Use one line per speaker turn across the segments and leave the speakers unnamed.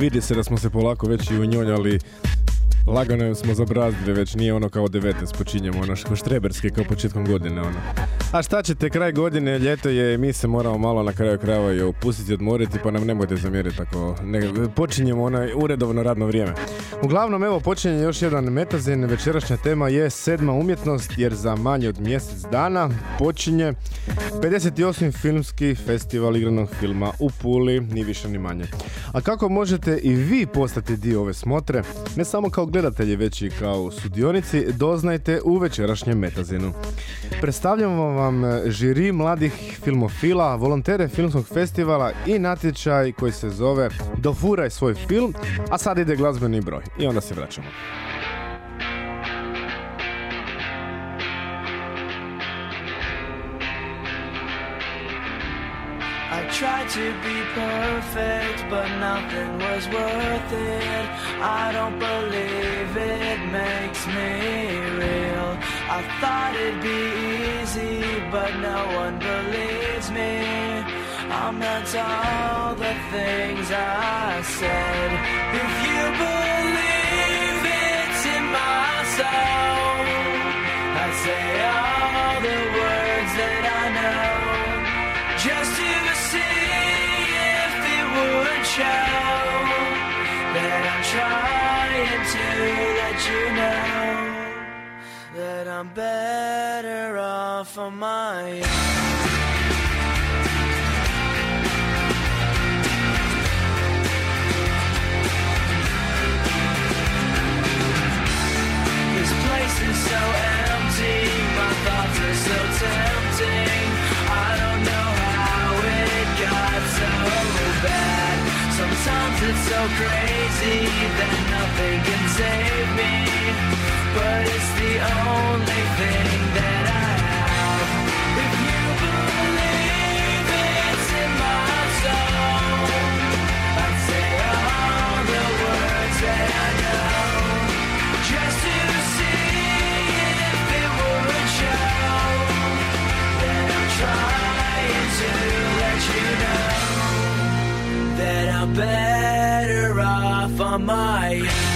Vidi se da smo se polako već i unjonjali Lagano smo zabrazdili, već nije ono kao 19 počinjemo, ono što štreberski kao početkom godine, ono. A šta ćete, kraj godine, ljeto je, mi se moramo malo na kraju krajeva i opustiti, odmoriti, pa nam nemojte zamjeriti ako ne, počinjemo onaj uredovno radno vrijeme. Uglavnom, evo, počinje još jedan metazin, večerašnja tema je sedma umjetnost, jer za manje od mjesec dana počinje 58. filmski festival igranog filma u Puli, ni više ni manje. A kako možete i vi postati dio ove smotre, ne samo kao gledatelji, već i kao sudionici, doznajte u večerašnjem metazinu. Predstavljamo vam žiri mladih filmofila, volontere filmskog festivala i natječaj koji se zove Dofuraj svoj film, a sad ide glazbeni broj. I onda se vraćamo.
Tried to be perfect, but nothing was worth it. I don't believe it makes me. I thought it'd be easy, but no one believes me. I meant all the things I said. If you believe it's in my soul, I'd say all the words that I know. Just to see if it would show I'm better off on my own. It's so crazy that nothing can save me. But it's the only thing that I have. If you believe it's in my soul, I'd say all the words that I know. Just to see if it would show that I'm trying to let you know that I'm better on my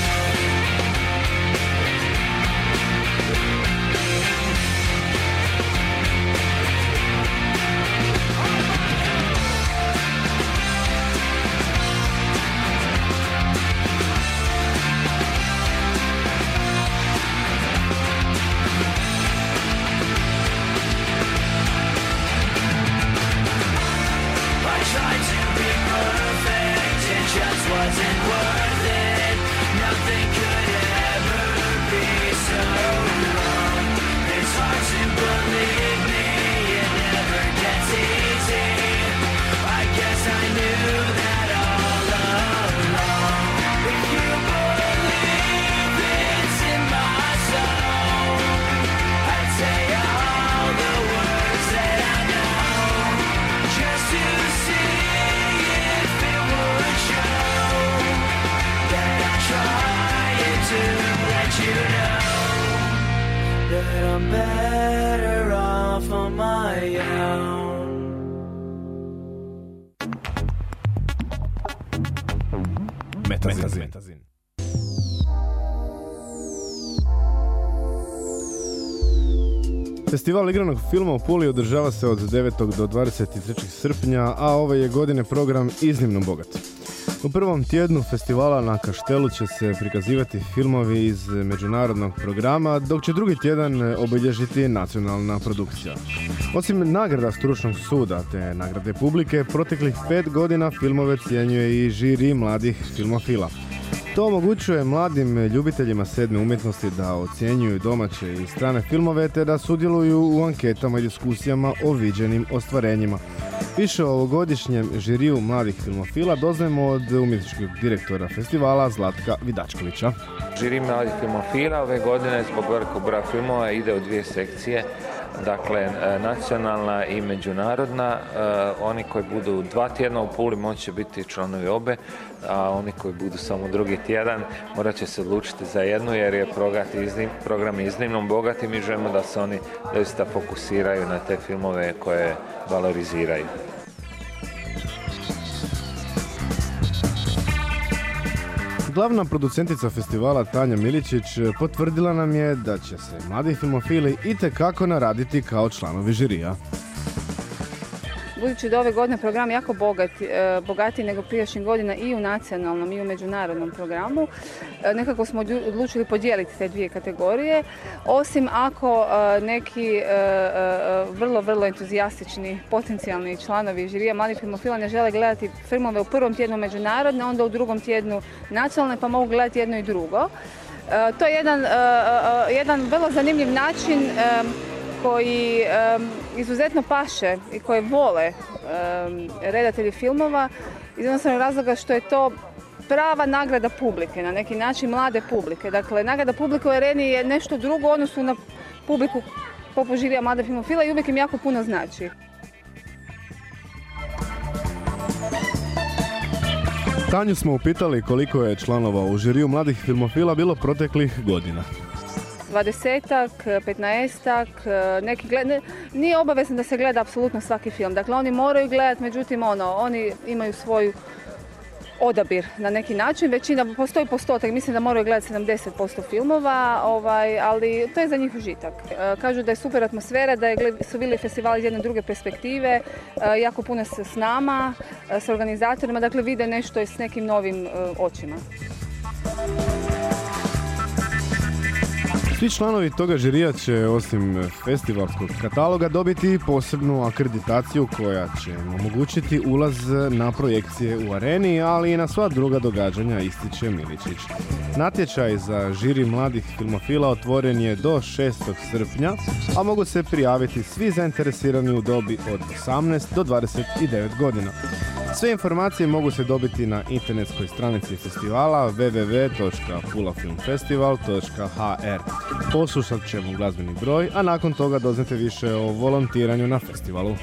Metazin. Metazin. Festival igranog filma u Puli održava se od 9. do 23. srpnja, a ove je godine program iznimno bogat. U prvom tjednu festivala na Kaštelu će se prikazivati filmovi iz međunarodnog programa, dok će drugi tjedan obilježiti nacionalna produkcija. Osim nagrada stručnog suda te nagrade publike, proteklih pet godina filmove cijenjuje i žiri mladih filmofila. To omogućuje mladim ljubiteljima sedme umjetnosti da ocjenjuju domaće i strane filmove te da sudjeluju u anketama i diskusijama o viđenim ostvarenjima. Više o ovogodišnjem žiriju mladih filmofila doznajemo od umjetničkog direktora festivala Zlatka Vidačkovića.
Žiri mladih filmofila ove godine zbog velikog broja filmova ide u dvije sekcije dakle e, nacionalna i međunarodna. E, oni koji budu dva tjedna u Puli moće biti članovi obe, a oni koji budu samo drugi tjedan morat će se odlučiti za jednu jer je program iznimno bogat i mi želimo da se oni doista fokusiraju na te filmove koje valoriziraju.
Glavna producentica festivala Tanja Miličić potvrdila nam je da će se mladi filmofili itekako naraditi kao članovi žirija
budući da ove godine program jako bogat, e, bogatiji nego prijašnjih godina i u nacionalnom i u međunarodnom programu, e, nekako smo odlučili podijeliti te dvije kategorije, osim ako e, neki vrlo, vrlo entuzijastični potencijalni članovi žirija mladih filmofila ne žele gledati filmove u prvom tjednu međunarodne, onda u drugom tjednu nacionalne, pa mogu gledati jedno i drugo. To je jedan, jedan vrlo zanimljiv način koji izuzetno paše i koje vole redatelji filmova iz jednostavnog razloga što je to prava nagrada publike, na neki način mlade publike. Dakle, nagrada publike u areni je nešto drugo u odnosu na publiku poput žirija mlade filmofila i uvijek im jako puno znači.
Tanju smo upitali koliko je članova u žiriju mladih filmofila bilo proteklih godina
dvadesetak, petnaestak, neki gleda, nije obavezno da se gleda apsolutno svaki film. Dakle, oni moraju gledati, međutim, ono, oni imaju svoju odabir na neki način. Većina, postoji postotak, mislim da moraju gledati 70% filmova, ovaj, ali to je za njih užitak. E, kažu da je super atmosfera, da je, su bili festivali iz jedne druge perspektive, e, jako puno s nama, e, s organizatorima, dakle vide nešto s nekim novim očima.
Svi članovi toga žirija će osim festivalskog kataloga dobiti posebnu akreditaciju koja će im omogućiti ulaz na projekcije u areni, ali i na sva druga događanja ističe Miličić. Natječaj za žiri mladih filmofila otvoren je do 6. srpnja, a mogu se prijaviti svi zainteresirani u dobi od 18 do 29 godina. Sve informacije mogu se dobiti na internetskoj stranici festivala www.pulafilmfestival.hr. Poslušat ćemo glazbeni broj, a nakon toga doznate više o volontiranju na festivalu.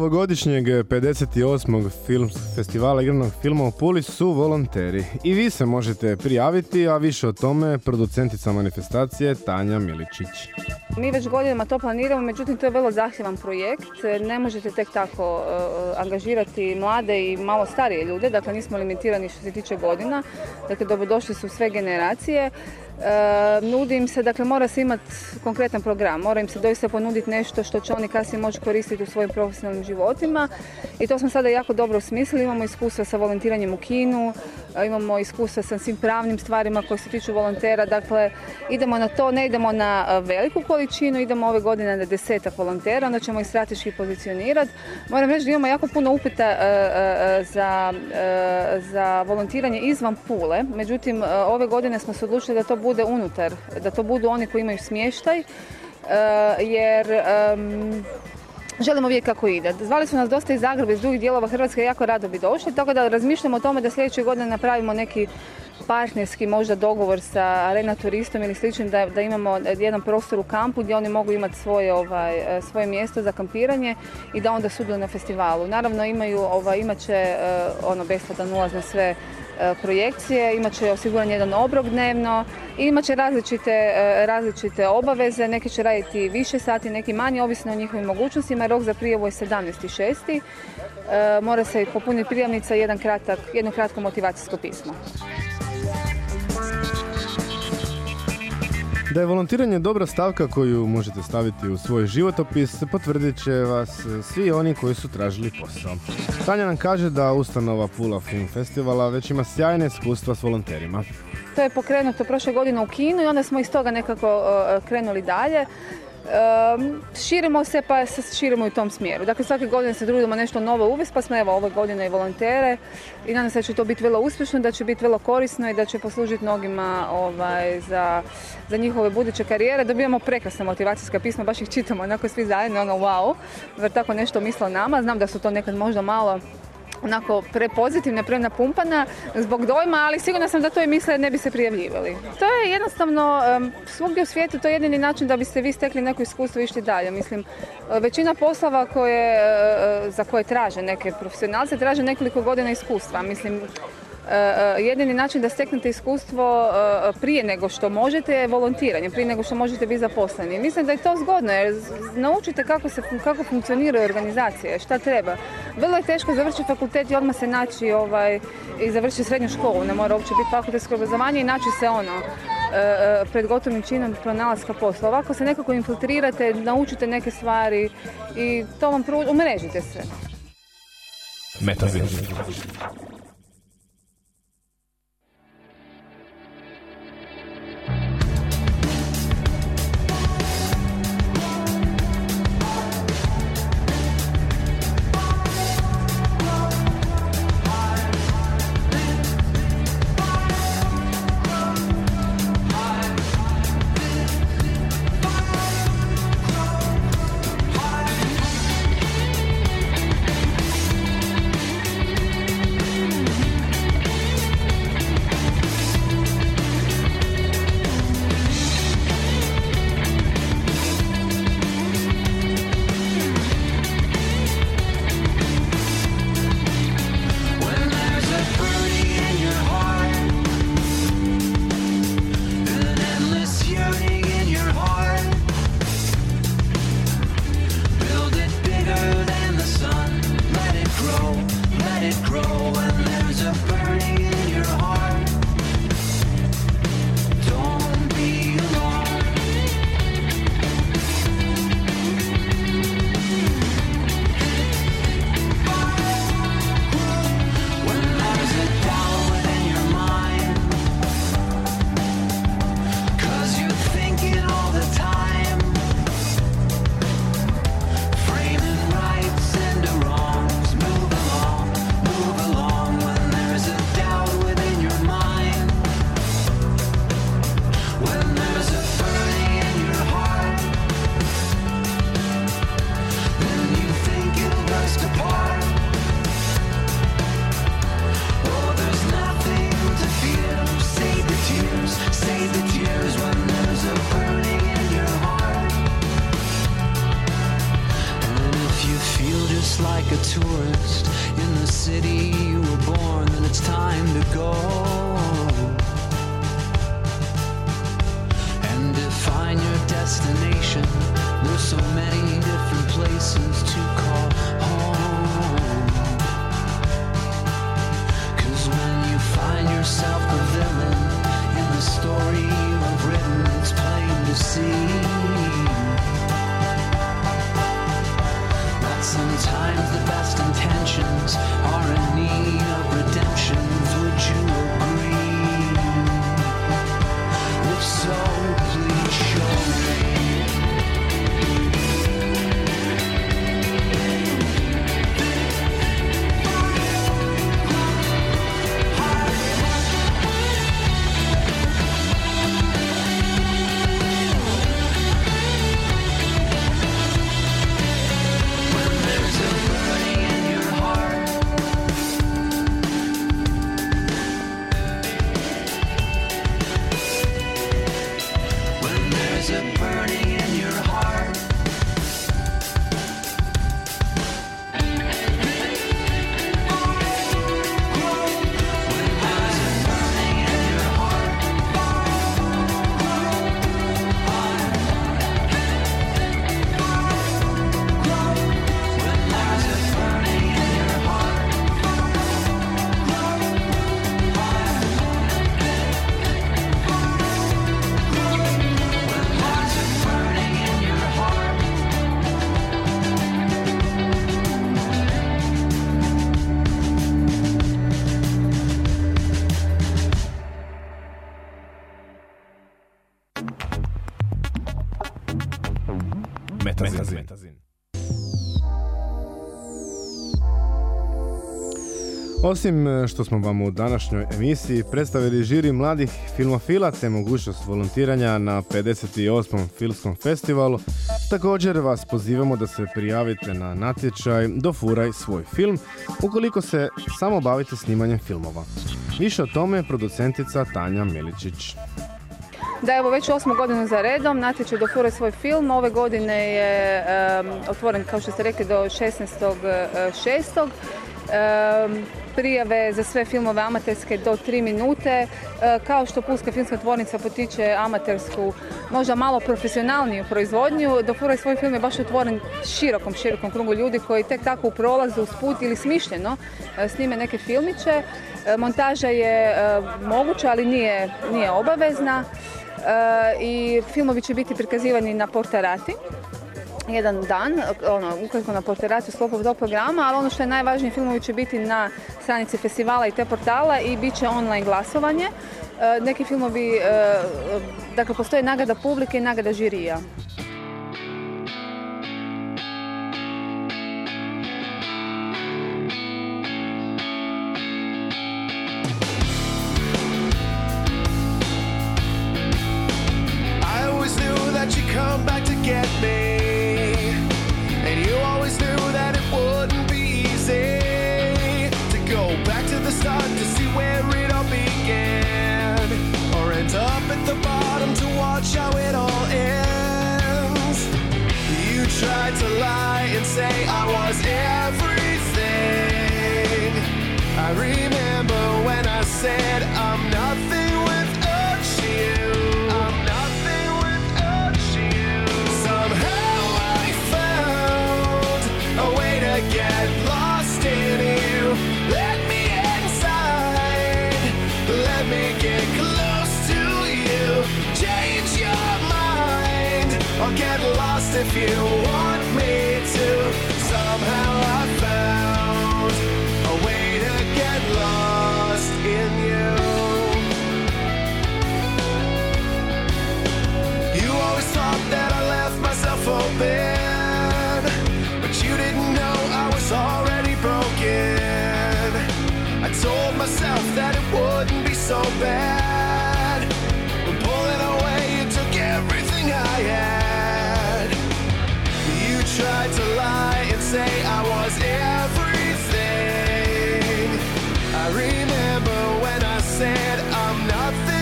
Ovogodišnjeg 58. filmskog festivala igranog filma u Puli su volonteri. I vi se možete prijaviti, a više o tome producentica manifestacije Tanja Miličić.
Mi već godinama to planiramo, međutim to je vrlo zahtjevan projekt. Ne možete tek tako uh, angažirati mlade i malo starije ljude, dakle nismo limitirani što se tiče godina. Dakle, dobrodošli su sve generacije. E, nudi im se, dakle mora se imati konkretan program, mora im se doista ponuditi nešto što će oni kasnije moći koristiti u svojim profesionalnim životima. I to smo sada jako dobro osmislili, imamo iskustva sa volontiranjem u kinu, e, imamo iskustva sa svim pravnim stvarima koji se tiču volontera, dakle idemo na to, ne idemo na e, veliku količinu, idemo ove godine na desetak volontera, onda ćemo ih strateški pozicionirati. Moram reći da imamo jako puno upita za, za volontiranje izvan Pule, međutim ove godine smo se odlučili da to bude bude unutar, da to budu oni koji imaju smještaj, e, jer želimo vidjeti kako ide. Zvali su nas dosta iz Zagreba, iz drugih dijelova Hrvatske, jako rado bi došli, tako da razmišljamo o tome da sljedeće godine napravimo neki partnerski možda dogovor sa arena turistom ili sličnim da, da imamo jedan prostor u kampu gdje oni mogu imati svoje, ovaj, e, svoje mjesto za kampiranje i da onda sudjeluju na festivalu. Naravno imaju, ovaj, imat će e, ono besplatan ulaz na sve projekcije, imat će osiguran jedan obrok dnevno, imat će različite, e, različite obaveze, neki će raditi više sati, neki manje, ovisno o njihovim mogućnostima. Rok za prijavu je 17.6. E, mora se popuniti prijavnica i jedan kratak, jedno kratko motivacijsko pismo.
Da je volontiranje dobra stavka koju možete staviti u svoj životopis, potvrdit će vas svi oni koji su tražili posao. Tanja nam kaže da ustanova Pula Film Festivala već ima sjajne iskustva s volonterima.
To je pokrenuto prošle godine u Kinu i onda smo iz toga nekako krenuli dalje širimo se pa se širimo u tom smjeru. Dakle, svake godine se trudimo nešto novo uvesti, pa smo evo ove godine i volontere i nadam se da će to biti vrlo uspješno, da će biti vrlo korisno i da će poslužiti mnogima ovaj, za, za njihove buduće karijere. Dobijamo prekrasne motivacijska pisma, baš ih čitamo onako svi zajedno, ono wow, jer tako nešto misle nama. Znam da su to nekad možda malo onako prepozitivna, prenapumpana zbog dojma, ali sigurna sam da to i misle ne bi se prijavljivali. To je jednostavno, svugdje u svijetu to je jedini način da biste vi stekli neko iskustvo i išli dalje. Mislim, većina poslova koje, e, za koje traže neke profesionalce traže nekoliko godina iskustva. Mislim, E, e, jedini način da steknete iskustvo e, prije nego što možete je volontiranje, prije nego što možete biti zaposleni. Mislim da je to zgodno jer naučite kako, se, kako funkcioniraju organizacije, šta treba. Vrlo je teško završiti fakultet i odmah se naći ovaj, i završiti srednju školu, ne mora uopće biti fakultetsko obrazovanje i naći se ono pred gotovim činom pronalaska posla. Ovako se nekako infiltrirate, naučite neke stvari i to vam pruži, umrežite se.
a tourist in the city you were born, then it's time to go. And define your destination. There's so many different places to call home. Cause when you find yourself the villain in the story you have written, it's plain to see sometimes the best intentions are in need of redemptions.
Osim e, što smo vam u današnjoj emisiji predstavili žiri mladih filmofila te mogućnost volontiranja na 58. filmskom festivalu, također vas pozivamo da se prijavite na natječaj Dofuraj svoj film ukoliko se samo bavite snimanjem filmova. Više o tome producentica Tanja Miličić.
Da, evo već osmu godinu za redom, natječaj dofure svoj film. Ove godine je otvoren, kao što ste rekli, do 16.6. Prijave za sve filmove amaterske do 3 minute. Kao što Pulska filmska tvornica potiče amatersku, možda malo profesionalniju proizvodnju, Dofuraj svoj film je baš otvoren širokom, širokom krugu ljudi koji tek tako u prolazu, usput ili smišljeno e, snime neke filmiće. E, montaža je e, moguća, ali nije, nije obavezna. I filmovi će biti prikazivani na Portarati jedan dan, ono, ukratko na Portarati u sklopu tog programa, ali ono što je najvažnije, filmovi će biti na stranici festivala i te portala i bit će online glasovanje. E, neki filmovi, e, e, dakle, postoji nagrada publike i nagrada žirija.
You remember when I said I'm nothing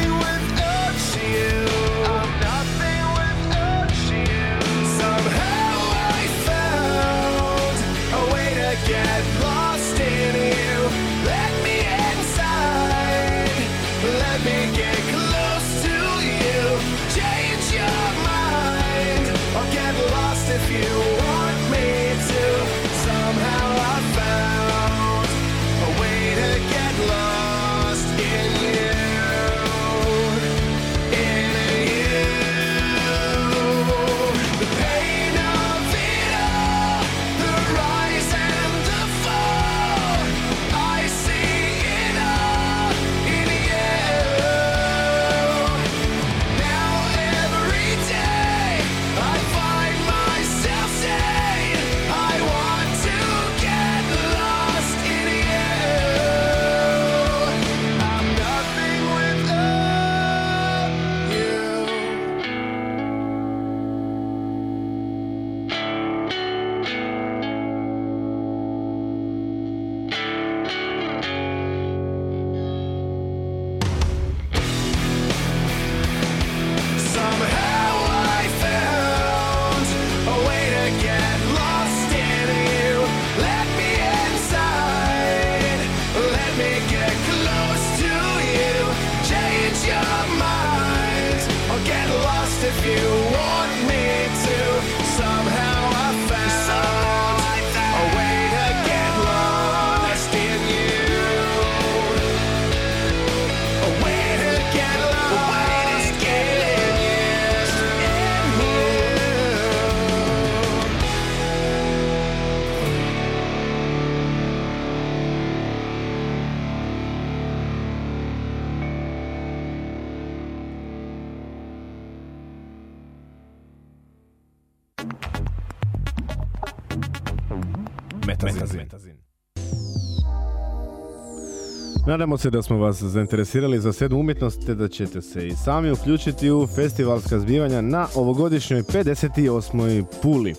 Nadamo se da smo vas zainteresirali za sedmu umjetnost te da ćete se i sami uključiti u festivalska zbivanja na ovogodišnjoj 58. Puli.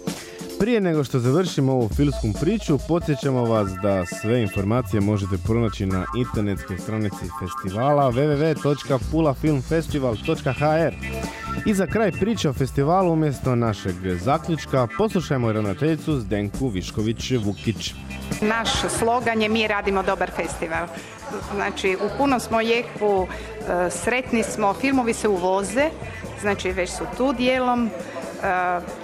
Prije nego što završimo ovu filmsku priču, podsjećamo vas da sve informacije možete pronaći na internetskoj stranici festivala www.pulafilmfestival.hr I za kraj priče o festivalu umjesto našeg zaključka poslušajmo ravnateljicu Zdenku Višković-Vukić.
Naš slogan je mi radimo dobar festival. Znači u punom smo jeku, e, sretni smo, filmovi se uvoze, znači već su tu dijelom.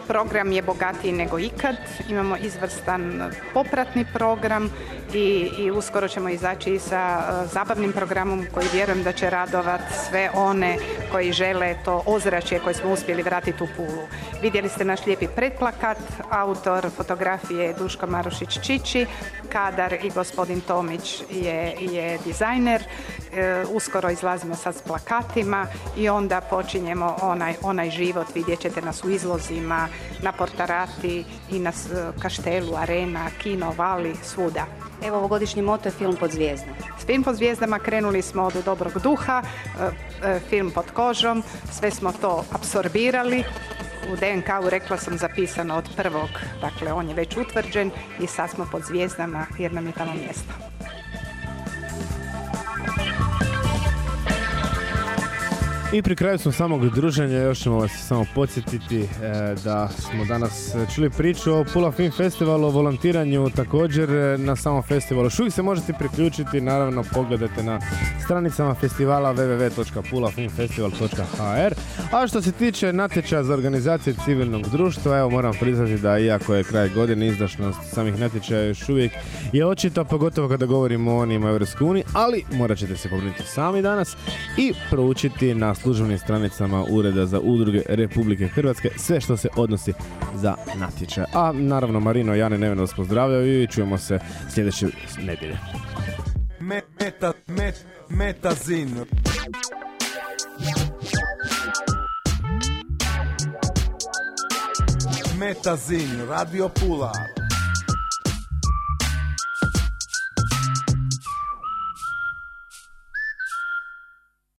Program je bogatiji nego ikad, imamo izvrstan popratni program i, i uskoro ćemo izaći sa e, zabavnim programom koji vjerujem da će radovat sve one koji žele to ozračje koje smo uspjeli vratiti u Pulu. Vidjeli ste naš lijepi pretplakat, autor fotografije je Duško Marušić Čiči, kadar i gospodin Tomić je, je dizajner. E, uskoro izlazimo sad s plakatima i onda počinjemo onaj, onaj život, vidjet ćete nas u izlozima, na Portarati i na s- Kaštelu, Arena, Kino, Vali, svuda.
Evo ovogodišnji moto je film pod zvijezdom.
S film pod zvijezdama krenuli smo od dobrog duha, e, e, film pod kožom, sve smo to apsorbirali. U DNK-u rekla sam zapisano od prvog, dakle on je već utvrđen i sad smo pod zvijezdama jer nam je tamo mjesto.
I pri kraju smo samog druženja još ćemo vas samo podsjetiti e, da smo danas čuli priču o Pula Film Festivalu, o volontiranju također e, na samom festivalu. Još uvijek se možete priključiti, naravno pogledajte na stranicama festivala www.pulafilmfestival.hr A što se tiče natječaja za organizacije civilnog društva, evo moram priznati da iako je kraj godine izdašnost samih natječaja još uvijek je očito, pogotovo kada govorimo o onima u EU, ali morat ćete se pobrinuti sami danas i proučiti na službenim stranicama Ureda za udruge Republike Hrvatske sve što se odnosi za natječaj. A naravno Marino i Jane Neveno vas pozdravljaju i čujemo se sljedeće nedjelje.
Me- meta, met, metazin. Metazin, Radio Pula,